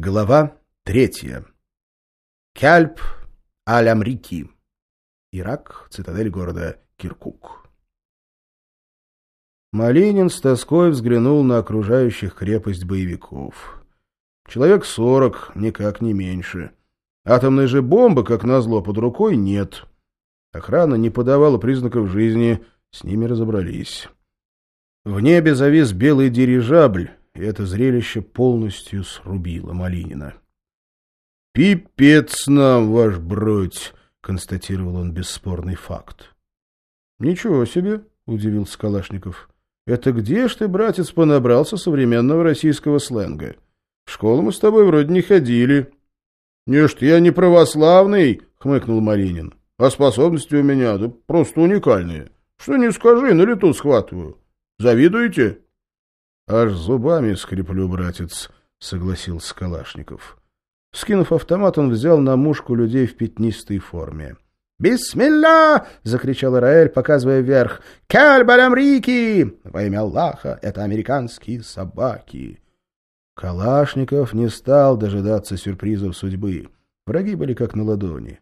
Глава третья. Кяльп Аль-Амрики. Ирак, цитадель города Киркук. Малинин с тоской взглянул на окружающих крепость боевиков. Человек сорок, никак не меньше. Атомной же бомбы, как назло, под рукой нет. Охрана не подавала признаков жизни, с ними разобрались. В небе завис белый дирижабль, и это зрелище полностью срубило Малинина. «Пипец нам, ваш бродь!» — констатировал он бесспорный факт. «Ничего себе!» — удивился Калашников. «Это где ж ты, братец, понабрался современного российского сленга? В школу мы с тобой вроде не ходили». «Не что я не православный!» — хмыкнул Малинин. «А способности у меня да просто уникальные. Что не скажи, на лету схватываю. Завидуете?» Аж зубами скреплю, братец, — согласился Калашников. Скинув автомат, он взял на мушку людей в пятнистой форме. «Бисмилля!» — закричал Ираэль, показывая вверх. «Кяль-балямрики! Во имя Аллаха! Это американские собаки!» Калашников не стал дожидаться сюрпризов судьбы. Враги были как на ладони.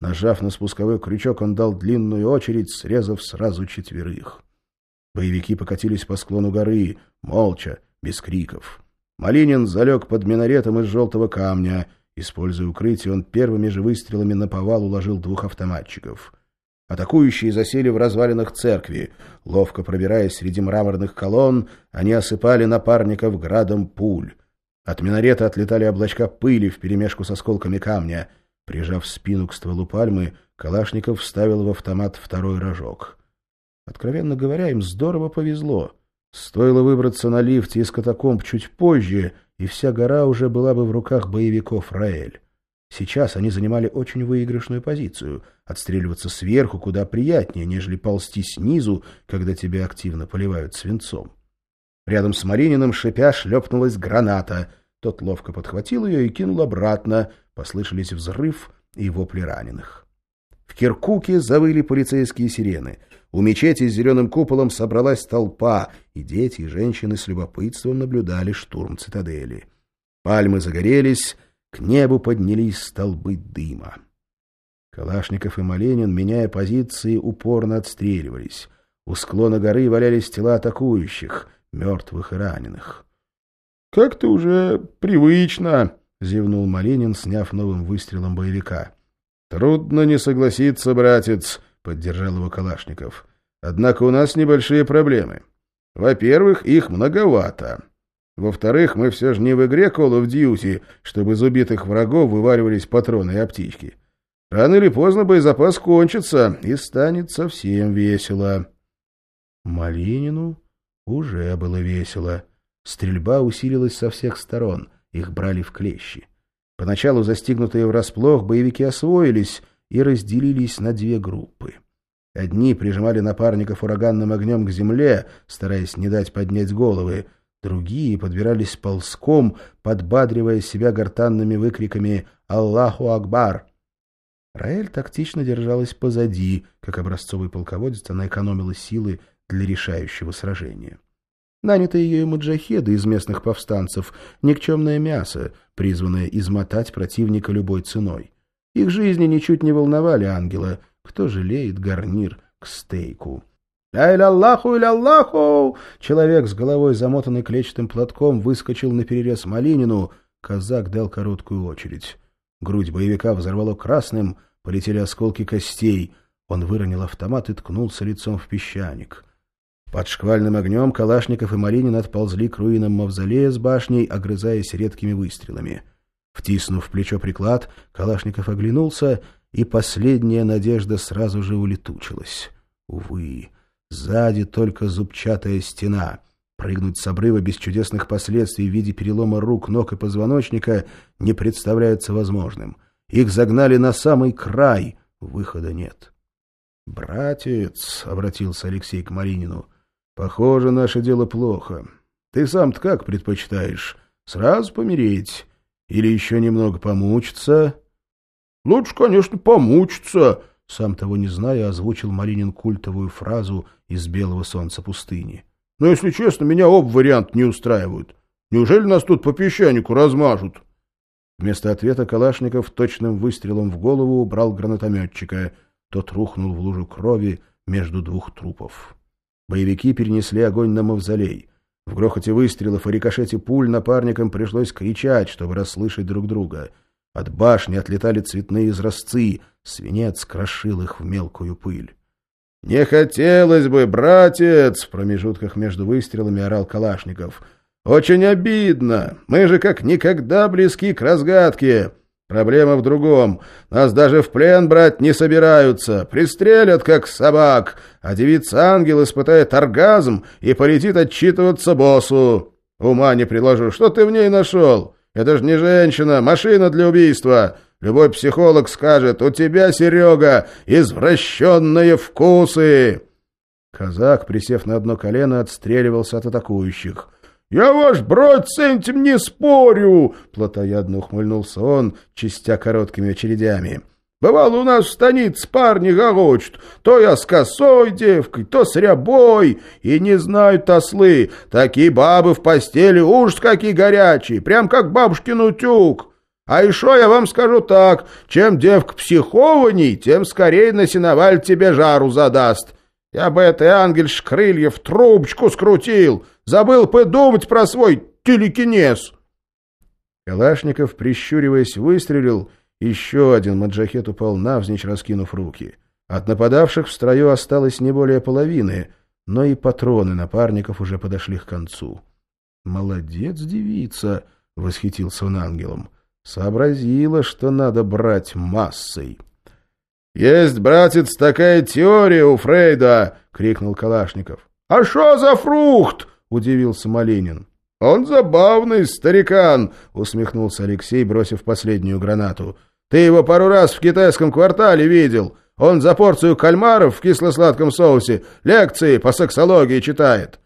Нажав на спусковой крючок, он дал длинную очередь, срезав сразу четверых. Боевики покатились по склону горы, молча, без криков. Малинин залег под минаретом из желтого камня. Используя укрытие, он первыми же выстрелами на повал уложил двух автоматчиков. Атакующие засели в развалинах церкви. Ловко пробираясь среди мраморных колонн, они осыпали напарников градом пуль. От минарета отлетали облачка пыли вперемешку с осколками камня. Прижав спину к стволу пальмы, Калашников вставил в автомат второй рожок. Откровенно говоря, им здорово повезло. Стоило выбраться на лифте из катакомб чуть позже, и вся гора уже была бы в руках боевиков Раэль. Сейчас они занимали очень выигрышную позицию. Отстреливаться сверху куда приятнее, нежели ползти снизу, когда тебя активно поливают свинцом. Рядом с Марининым шипя шлепнулась граната. Тот ловко подхватил ее и кинул обратно. Послышались взрыв и вопли раненых. Киркуке завыли полицейские сирены. У мечети с зеленым куполом собралась толпа, и дети и женщины с любопытством наблюдали штурм цитадели. Пальмы загорелись, к небу поднялись столбы дыма. Калашников и Маленин, меняя позиции, упорно отстреливались. У склона горы валялись тела атакующих, мертвых и раненых. — Как-то уже привычно, — зевнул Маленин, сняв новым выстрелом боевика. — Трудно не согласиться, братец, — поддержал его Калашников. Однако у нас небольшие проблемы. Во-первых, их многовато. Во-вторых, мы все же не в игре Call of Duty, чтобы из убитых врагов вываливались патроны и аптечки. Рано или поздно боезапас кончится, и станет совсем весело. Малинину уже было весело. Стрельба усилилась со всех сторон, их брали в клещи. Поначалу застигнутые врасплох боевики освоились и разделились на две группы. Одни прижимали напарников ураганным огнем к земле, стараясь не дать поднять головы, другие подбирались ползком, подбадривая себя гортанными выкриками «Аллаху Акбар!». Раэль тактично держалась позади, как образцовый полководец, она экономила силы для решающего сражения. Нанятые ею маджахеды из местных повстанцев — никчемное мясо, призванное измотать противника любой ценой. Их жизни ничуть не волновали ангела, кто жалеет гарнир к стейку? «Ля-ля-Аллаху, ля-Аллаху!» Человек с головой, замотанный клетчатым платком, выскочил на перерез Малинину. Казак дал короткую очередь. Грудь боевика взорвало красным, полетели осколки костей. Он выронил автомат и ткнулся лицом в песчаник. Под шквальным огнем Калашников и Малинин отползли к руинам мавзолея с башней, огрызаясь редкими выстрелами. Втиснув в плечо приклад, Калашников оглянулся — и последняя надежда сразу же улетучилась. Увы, сзади только зубчатая стена. Прыгнуть с обрыва без чудесных последствий в виде перелома рук, ног и позвоночника не представляется возможным. Их загнали на самый край, выхода нет. «Братец», — обратился Алексей к Маринину, — «похоже, наше дело плохо. Ты сам-то как предпочитаешь? Сразу помереть? Или еще немного помучиться?» Лучше, конечно, помучиться, сам того не зная, озвучил Маринин культовую фразу из «Белого солнца пустыни». Но, если честно, меня оба варианта не устраивают. Неужели нас тут по песчанику размажут? Вместо ответа Калашников точным выстрелом в голову убрал гранатометчика. Тот рухнул в лужу крови между двух трупов. Боевики перенесли огонь на мавзолей. В грохоте выстрелов и рикошете пуль напарникам пришлось кричать, чтобы расслышать друг друга. От башни отлетали цветные изразцы, свинец крошил их в мелкую пыль. «Не хотелось бы, братец!» — в промежутках между выстрелами орал Калашников. «Очень обидно! Мы же как никогда близки к разгадке!» Проблема в другом. Нас даже в плен брать не собираются. Пристрелят, как собак. А девица-ангел испытает оргазм и полетит отчитываться боссу. Ума не приложу. Что ты в ней нашел? Это же не женщина, машина для убийства. Любой психолог скажет, у тебя, Серега, извращенные вкусы. Казак, присев на одно колено, отстреливался от атакующих. «Я ваш брат с этим не спорю!» — плотоядно ухмыльнулся он, чистя короткими очередями. «Бывало, у нас в станице парни гогочут. То я с косой девкой, то с рябой. И не знают ослы. Такие бабы в постели уж какие горячие, прям как бабушкин утюг. А еще я вам скажу так, чем девка психованней, тем скорее на сеноваль тебе жару задаст. Я бы этой ангельш крыльев трубочку скрутил, забыл подумать про свой телекинез. Калашников, прищуриваясь, выстрелил, еще один маджахет упал навзничь, раскинув руки. От нападавших в строю осталось не более половины, но и патроны напарников уже подошли к концу. «Молодец, девица!» — восхитился он ангелом. «Сообразила, что надо брать массой». «Есть, братец, такая теория у Фрейда!» — крикнул Калашников. «А что за фрукт?» — удивился Малинин. «Он забавный старикан!» — усмехнулся Алексей, бросив последнюю гранату. «Ты его пару раз в китайском квартале видел. Он за порцию кальмаров в кисло-сладком соусе лекции по сексологии читает.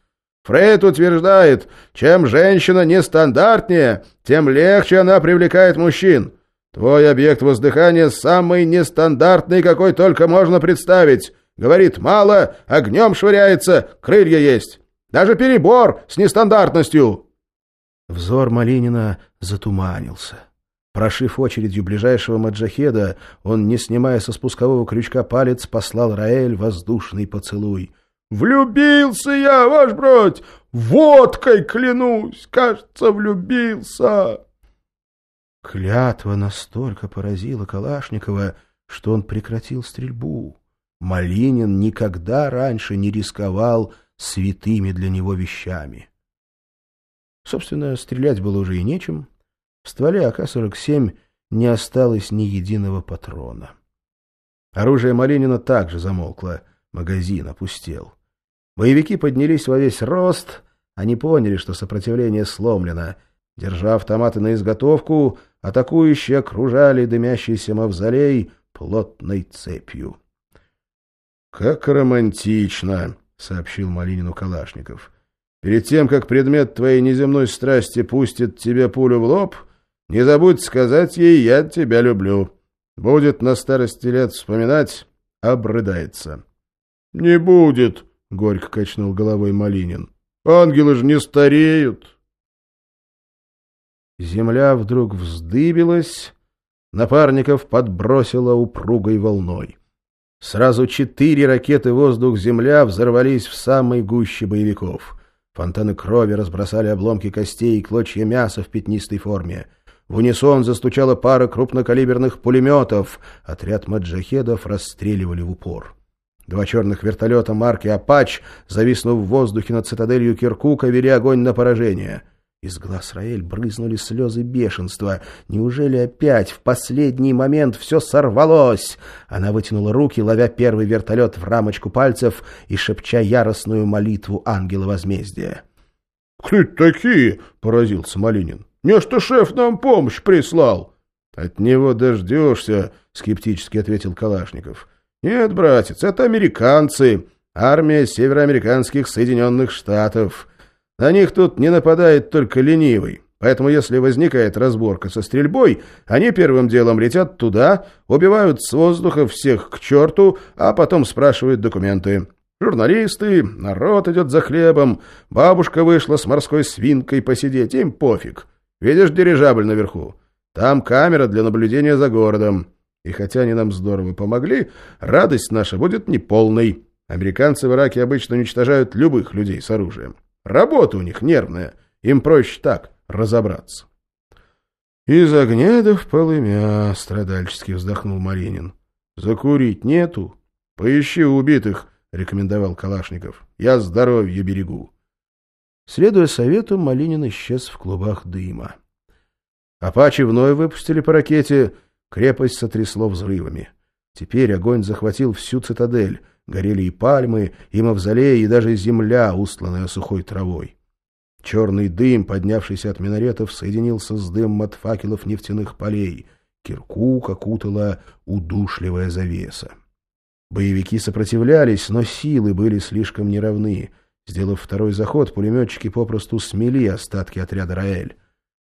Фрейд утверждает, чем женщина нестандартнее, тем легче она привлекает мужчин. Твой объект воздыхания самый нестандартный, какой только можно представить. Говорит, мало, огнем швыряется, крылья есть. Даже перебор с нестандартностью. Взор Малинина затуманился. Прошив очередью ближайшего маджахеда, он, не снимая со спускового крючка палец, послал Раэль воздушный поцелуй. «Влюбился я, ваш бродь! Водкой клянусь! Кажется, влюбился!» Клятва настолько поразила Калашникова, что он прекратил стрельбу. Малинин никогда раньше не рисковал святыми для него вещами. Собственно, стрелять было уже и нечем. В стволе АК-47 не осталось ни единого патрона. Оружие Малинина также замолкло, магазин опустел. Боевики поднялись во весь рост, они поняли, что сопротивление сломлено. Держа автоматы на изготовку, Атакующие окружали дымящийся мавзолей плотной цепью. — Как романтично! — сообщил Малинину Калашников. — Перед тем, как предмет твоей неземной страсти пустит тебе пулю в лоб, не забудь сказать ей «я тебя люблю». Будет на старости лет вспоминать, обрыдается. — Не будет! — горько качнул головой Малинин. — Ангелы же не стареют! Земля вдруг вздыбилась, напарников подбросила упругой волной. Сразу четыре ракеты воздух-земля взорвались в самой гуще боевиков. Фонтаны крови разбросали обломки костей и клочья мяса в пятнистой форме. В унисон застучала пара крупнокалиберных пулеметов. Отряд маджахедов расстреливали в упор. Два черных вертолета марки «Апач», зависнув в воздухе над цитаделью Киркука, вели огонь на поражение. Из глаз Раэль брызнули слезы бешенства. Неужели опять в последний момент все сорвалось? Она вытянула руки, ловя первый вертолет в рамочку пальцев и шепча яростную молитву ангела возмездия. — Кто это такие? — поразился Малинин. — Не что шеф нам помощь прислал. — От него дождешься, — скептически ответил Калашников. — Нет, братец, это американцы. Армия североамериканских Соединенных Штатов. На них тут не нападает только ленивый. Поэтому если возникает разборка со стрельбой, они первым делом летят туда, убивают с воздуха всех к черту, а потом спрашивают документы. Журналисты, народ идет за хлебом, бабушка вышла с морской свинкой посидеть, им пофиг. Видишь дирижабль наверху? Там камера для наблюдения за городом. И хотя они нам здорово помогли, радость наша будет неполной. Американцы в Ираке обычно уничтожают любых людей с оружием. Работа у них нервная. Им проще так разобраться. «Из огня до в полымя», — страдальчески вздохнул Маринин. «Закурить нету? Поищи убитых», — рекомендовал Калашников. «Я здоровье берегу». Следуя совету, Малинин исчез в клубах дыма. Апачи вновь выпустили по ракете, крепость сотрясло взрывами. Теперь огонь захватил всю цитадель, горели и пальмы, и мавзолеи, и даже земля, устланная сухой травой. Черный дым, поднявшийся от минаретов, соединился с дымом от факелов нефтяных полей. Киркук окутала удушливая завеса. Боевики сопротивлялись, но силы были слишком неравны. Сделав второй заход, пулеметчики попросту смели остатки отряда «Раэль».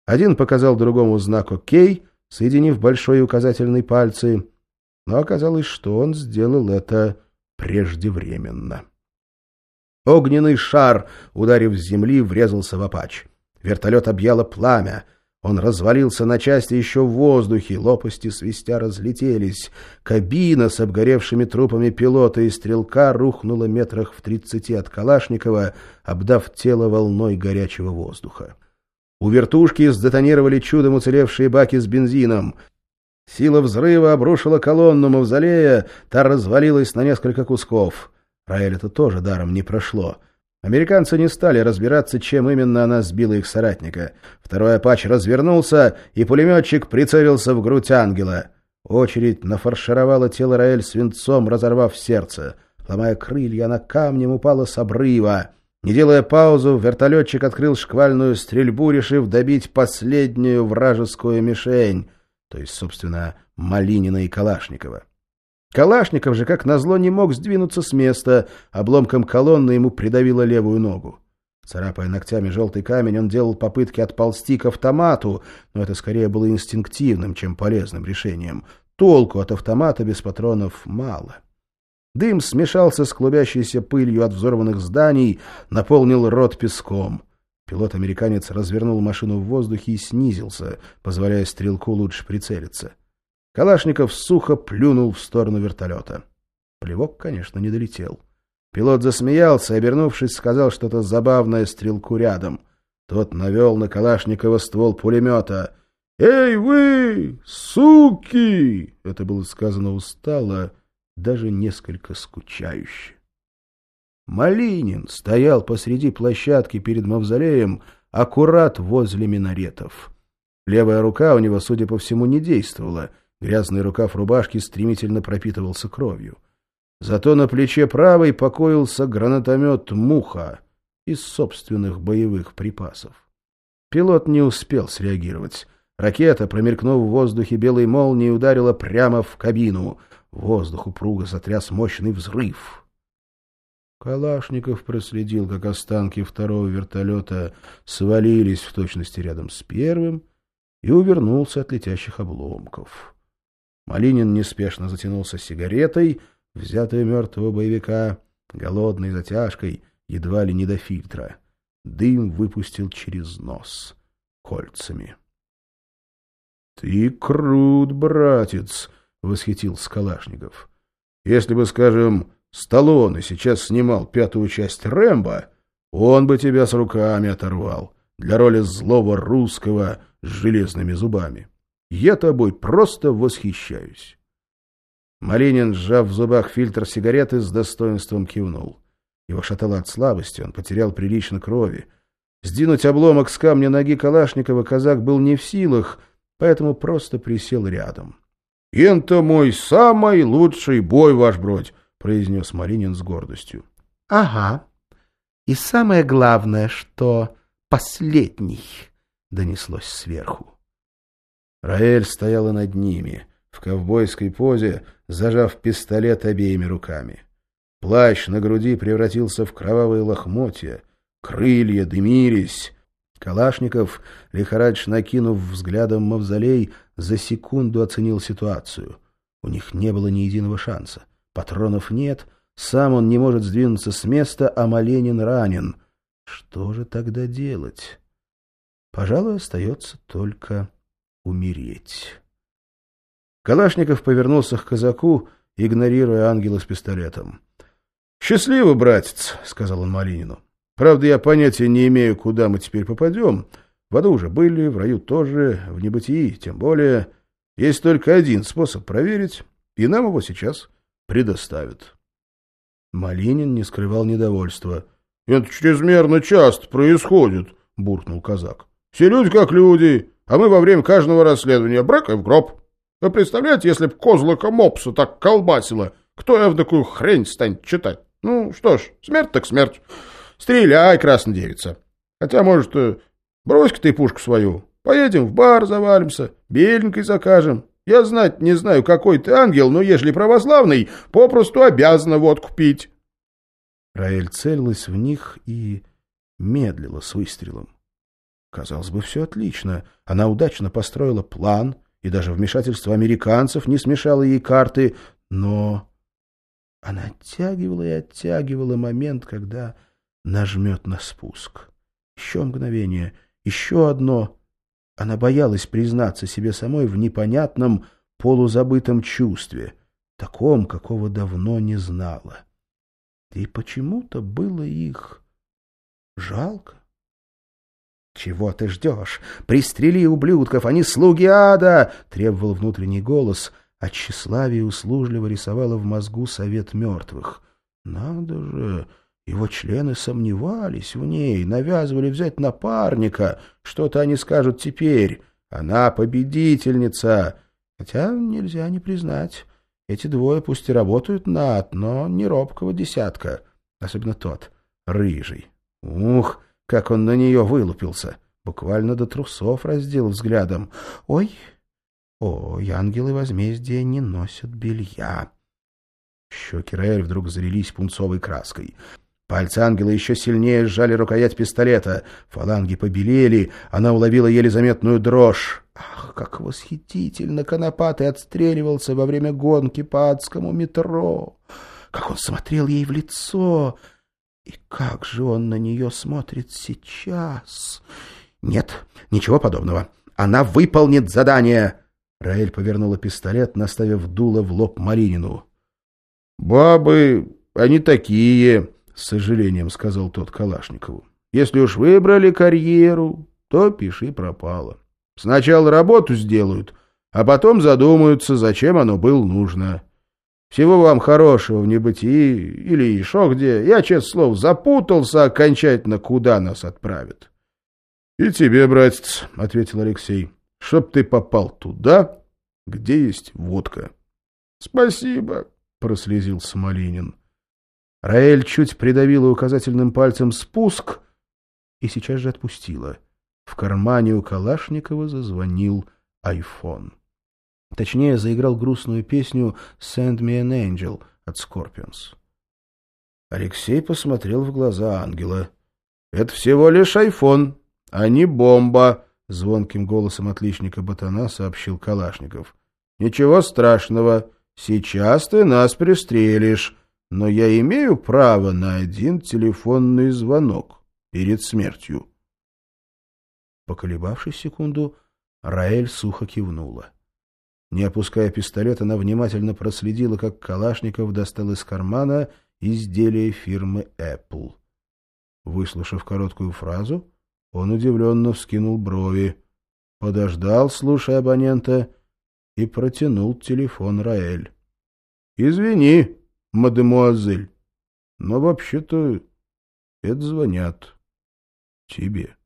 Один показал другому знак «Окей», соединив большой и указательный пальцы, но оказалось, что он сделал это преждевременно. Огненный шар, ударив с земли, врезался в Апач. Вертолет объяло пламя. Он развалился на части еще в воздухе, лопасти свистя разлетелись. Кабина с обгоревшими трупами пилота и стрелка рухнула метрах в тридцати от Калашникова, обдав тело волной горячего воздуха. У вертушки сдетонировали чудом уцелевшие баки с бензином. Сила взрыва обрушила колонну мавзолея, та развалилась на несколько кусков. Раэль это тоже даром не прошло. Американцы не стали разбираться, чем именно она сбила их соратника. Второй апач развернулся, и пулеметчик прицелился в грудь ангела. Очередь нафаршировала тело Раэль свинцом, разорвав сердце. Ломая крылья, она камнем упала с обрыва. Не делая паузу, вертолетчик открыл шквальную стрельбу, решив добить последнюю вражескую мишень, то есть, собственно, Малинина и Калашникова. Калашников же, как назло, не мог сдвинуться с места, обломком колонны ему придавило левую ногу. Царапая ногтями желтый камень, он делал попытки отползти к автомату, но это скорее было инстинктивным, чем полезным решением. Толку от автомата без патронов мало. Дым смешался с клубящейся пылью от взорванных зданий, наполнил рот песком. Пилот-американец развернул машину в воздухе и снизился, позволяя стрелку лучше прицелиться. Калашников сухо плюнул в сторону вертолета. Плевок, конечно, не долетел. Пилот засмеялся, обернувшись, сказал что-то забавное стрелку рядом. Тот навел на Калашникова ствол пулемета. «Эй вы, суки!» Это было сказано устало, даже несколько скучающе. Малинин стоял посреди площадки перед мавзолеем, аккурат возле минаретов. Левая рука у него, судя по всему, не действовала — Грязный рукав рубашки стремительно пропитывался кровью. Зато на плече правой покоился гранатомет «Муха» из собственных боевых припасов. Пилот не успел среагировать. Ракета, промелькнув в воздухе белой молнией, ударила прямо в кабину. Воздух упруго сотряс мощный взрыв. Калашников проследил, как останки второго вертолета свалились в точности рядом с первым и увернулся от летящих обломков. Малинин неспешно затянулся сигаретой, взятой мертвого боевика, голодной затяжкой, едва ли не до фильтра. Дым выпустил через нос, кольцами. — Ты крут, братец! — восхитился Калашников. — Если бы, скажем, Сталлоне сейчас снимал пятую часть «Рэмбо», он бы тебя с руками оторвал для роли злого русского с железными зубами. Я тобой просто восхищаюсь. Малинин, сжав в зубах фильтр сигареты, с достоинством кивнул. Его шатало от слабости, он потерял прилично крови. Сдвинуть обломок с камня ноги Калашникова казак был не в силах, поэтому просто присел рядом. — Это мой самый лучший бой, ваш бродь, — произнес Малинин с гордостью. — Ага. И самое главное, что последний, — донеслось сверху. Раэль стояла над ними, в ковбойской позе, зажав пистолет обеими руками. Плащ на груди превратился в кровавые лохмотья, крылья дымились. Калашников, лихорадочно накинув взглядом мавзолей, за секунду оценил ситуацию. У них не было ни единого шанса. Патронов нет, сам он не может сдвинуться с места, а Маленин ранен. Что же тогда делать? Пожалуй, остается только умереть. Калашников повернулся к казаку, игнорируя ангела с пистолетом. — Счастливо, братец, — сказал он Малинину. — Правда, я понятия не имею, куда мы теперь попадем. В аду уже были, в раю тоже, в небытии тем более. Есть только один способ проверить, и нам его сейчас предоставят. Малинин не скрывал недовольства. — Это чрезмерно часто происходит, — буркнул казак. — Все люди как люди, а мы во время каждого расследования брак и в гроб. Вы представляете, если б козлика мопса так колбасило, кто я в такую хрень станет читать? Ну, что ж, смерть так смерть. Стреляй, красная девица. Хотя, может, э, брось-ка ты пушку свою. Поедем в бар, завалимся, беленькой закажем. Я знать не знаю, какой ты ангел, но ежели православный, попросту обязана водку пить. Раэль целилась в них и медлила с выстрелом. Казалось бы, все отлично. Она удачно построила план — и даже вмешательство американцев не смешало ей карты, но она оттягивала и оттягивала момент, когда нажмет на спуск. Еще мгновение, еще одно. Она боялась признаться себе самой в непонятном, полузабытом чувстве, таком, какого давно не знала. И почему-то было их жалко. «Чего ты ждешь? Пристрели ублюдков, они слуги ада!» — требовал внутренний голос, а тщеславие услужливо рисовало в мозгу совет мертвых. «Надо же!» Его члены сомневались в ней, навязывали взять напарника. Что-то они скажут теперь. Она победительница. Хотя нельзя не признать. Эти двое пусть и работают на ад, но не робкого десятка. Особенно тот, рыжий. Ух! как он на нее вылупился. Буквально до трусов раздел взглядом. «Ой, ой, ангелы возмездия не носят белья». Щеки Раэль вдруг залились пунцовой краской. Пальцы ангела еще сильнее сжали рукоять пистолета. Фаланги побелели, она уловила еле заметную дрожь. Ах, как восхитительно Конопатый отстреливался во время гонки по адскому метро! Как он смотрел ей в лицо! И как же он на нее смотрит сейчас? Нет, ничего подобного. Она выполнит задание. Раэль повернула пистолет, наставив дуло в лоб Маринину. «Бабы, они такие», — с сожалением сказал тот Калашникову. «Если уж выбрали карьеру, то пиши пропало. Сначала работу сделают, а потом задумаются, зачем оно было нужно. Всего вам хорошего в небытии или еще где. Я, честное слово, запутался окончательно, куда нас отправят. — И тебе, братец, — ответил Алексей, — чтоб ты попал туда, где есть водка. — Спасибо, — прослезился Малинин. Раэль чуть придавила указательным пальцем спуск и сейчас же отпустила. В кармане у Калашникова зазвонил айфон. Точнее, заиграл грустную песню «Send me an angel» от Scorpions. Алексей посмотрел в глаза ангела. «Это всего лишь айфон, а не бомба», — звонким голосом отличника Батана сообщил Калашников. «Ничего страшного, сейчас ты нас пристрелишь, но я имею право на один телефонный звонок перед смертью». Поколебавшись секунду, Раэль сухо кивнула. Не опуская пистолет, она внимательно проследила, как Калашников достал из кармана изделие фирмы Apple. Выслушав короткую фразу, он удивленно вскинул брови, подождал, слушая абонента, и протянул телефон Раэль. — Извини, мадемуазель, но вообще-то это звонят тебе.